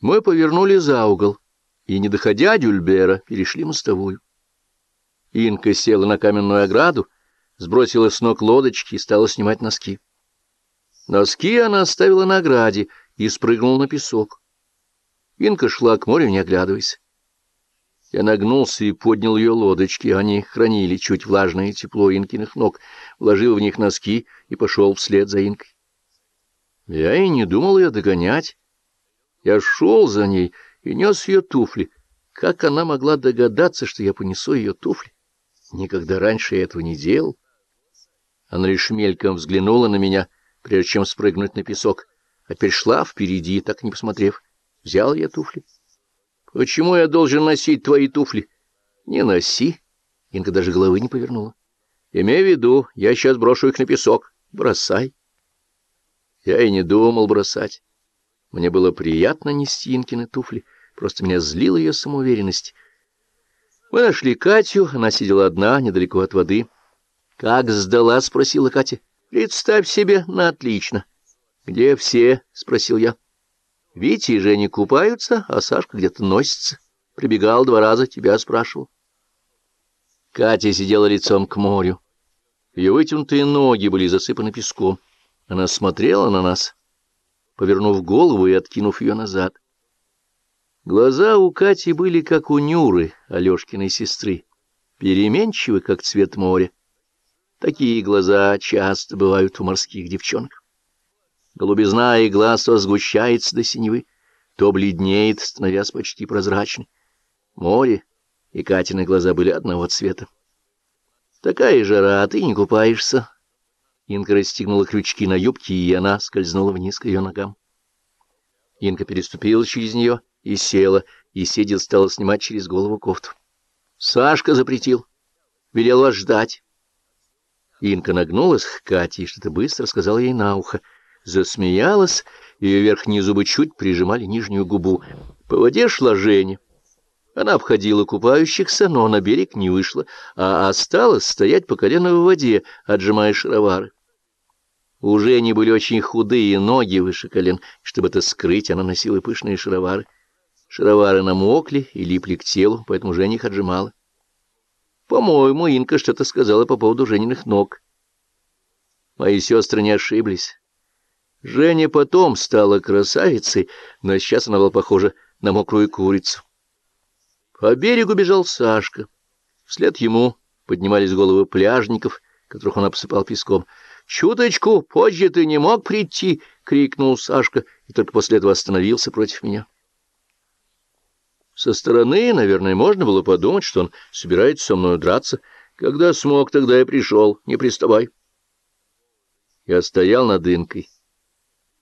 Мы повернули за угол и, не доходя Дюльбера, перешли мостовую. Инка села на каменную ограду, сбросила с ног лодочки и стала снимать носки. Носки она оставила на ограде и спрыгнула на песок. Инка шла к морю, не оглядываясь. Я нагнулся и поднял ее лодочки. Они хранили чуть влажное тепло Инкиных ног, вложил в них носки и пошел вслед за Инкой. Я и не думал ее догонять. Я шел за ней и нес ее туфли. Как она могла догадаться, что я понесу ее туфли? Никогда раньше я этого не делал. Она лишь мельком взглянула на меня, прежде чем спрыгнуть на песок, а теперь шла впереди, так не посмотрев. Взял я туфли. «Почему я должен носить твои туфли?» «Не носи». Инка даже головы не повернула. «Имей в виду, я сейчас брошу их на песок. Бросай». Я и не думал бросать. Мне было приятно нести Инкины туфли, просто меня злила ее самоуверенность. Мы нашли Катю, она сидела одна, недалеко от воды. «Как сдала?» — спросила Катя. «Представь себе, на отлично». «Где все?» — спросил я. «Витя и Женя купаются, а Сашка где-то носится. Прибегал два раза, тебя спрашивал». Катя сидела лицом к морю. Ее вытянутые ноги были засыпаны песком. Она смотрела на нас повернув голову и откинув ее назад. Глаза у Кати были как у Нюры, Алешкиной сестры, переменчивы, как цвет моря. Такие глаза часто бывают у морских девчонок. Голубизна и глаз то сгущается до синевы, то бледнеет, становясь почти прозрачной. Море и Катины глаза были одного цвета. Такая жара, а ты не купаешься, Инка расстегнула крючки на юбке, и она скользнула вниз к ее ногам. Инка переступила через нее и села, и сидя стала снимать через голову кофту. Сашка запретил. Велел вас ждать. Инка нагнулась к Кате и что-то быстро сказала ей на ухо. Засмеялась, ее верхние зубы чуть прижимали нижнюю губу. По воде шла Женя. Она обходила купающихся, но на берег не вышла, а осталась стоять по колено в воде, отжимая шаровары. У Жени были очень худые ноги выше колен, чтобы это скрыть, она носила пышные шаровары. Шаровары намокли и липли к телу, поэтому Женя их отжимала. По-моему, Инка что-то сказала по поводу Жениных ног. Мои сестры не ошиблись. Женя потом стала красавицей, но сейчас она была похожа на мокрую курицу. По берегу бежал Сашка. Вслед ему поднимались головы пляжников, которых он обсыпал песком — «Чуточку позже ты не мог прийти!» — крикнул Сашка, и только после этого остановился против меня. Со стороны, наверное, можно было подумать, что он собирается со мной драться. Когда смог, тогда я пришел, не приставай. Я стоял над Инкой,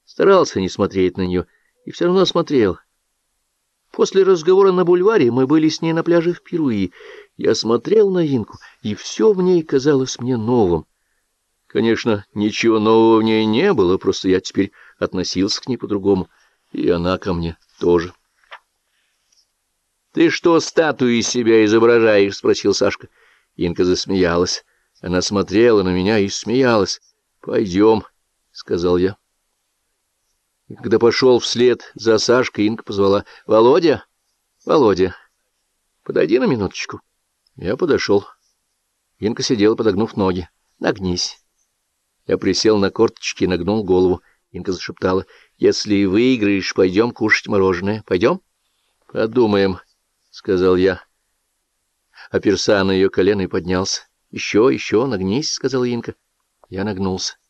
старался не смотреть на нее, и все равно смотрел. После разговора на бульваре мы были с ней на пляже впервые. Я смотрел на Инку, и все в ней казалось мне новым. Конечно, ничего нового в ней не было, просто я теперь относился к ней по-другому, и она ко мне тоже. — Ты что статуи себя изображаешь? — спросил Сашка. Инка засмеялась. Она смотрела на меня и смеялась. — Пойдем, — сказал я. И когда пошел вслед за Сашкой, Инка позвала. — Володя, Володя, подойди на минуточку. Я подошел. Инка сидела, подогнув ноги. — Нагнись. Я присел на корточки и нагнул голову. Инка зашептала. — Если выиграешь, пойдем кушать мороженое. Пойдем? — Подумаем, — сказал я. Оперся на ее колено и поднялся. — Еще, еще, нагнись, — сказала Инка. Я нагнулся. —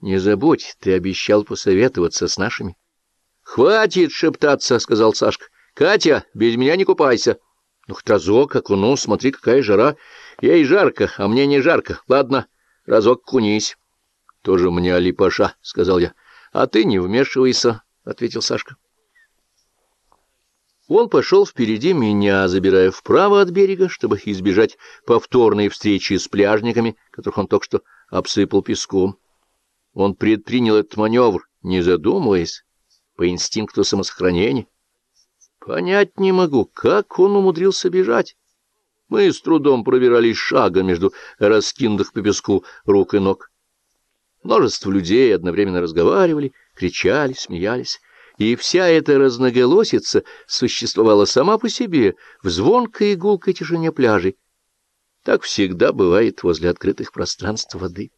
Не забудь, ты обещал посоветоваться с нашими. — Хватит шептаться, — сказал Сашка. — Катя, без меня не купайся. — Ну, хоть разок, окуну, смотри, какая жара. Ей жарко, а мне не жарко. Ладно, разок кунись. — Тоже мне Алипаша, — сказал я. — А ты не вмешивайся, — ответил Сашка. Он пошел впереди меня, забирая вправо от берега, чтобы избежать повторной встречи с пляжниками, которых он только что обсыпал песком. Он предпринял этот маневр, не задумываясь, по инстинкту самосохранения. Понять не могу, как он умудрился бежать. Мы с трудом пробирались шага между раскинутых по песку рук и ног. Множество людей одновременно разговаривали, кричали, смеялись. И вся эта разноголосица существовала сама по себе в звонкой и гулкой тишине пляжей. Так всегда бывает возле открытых пространств воды.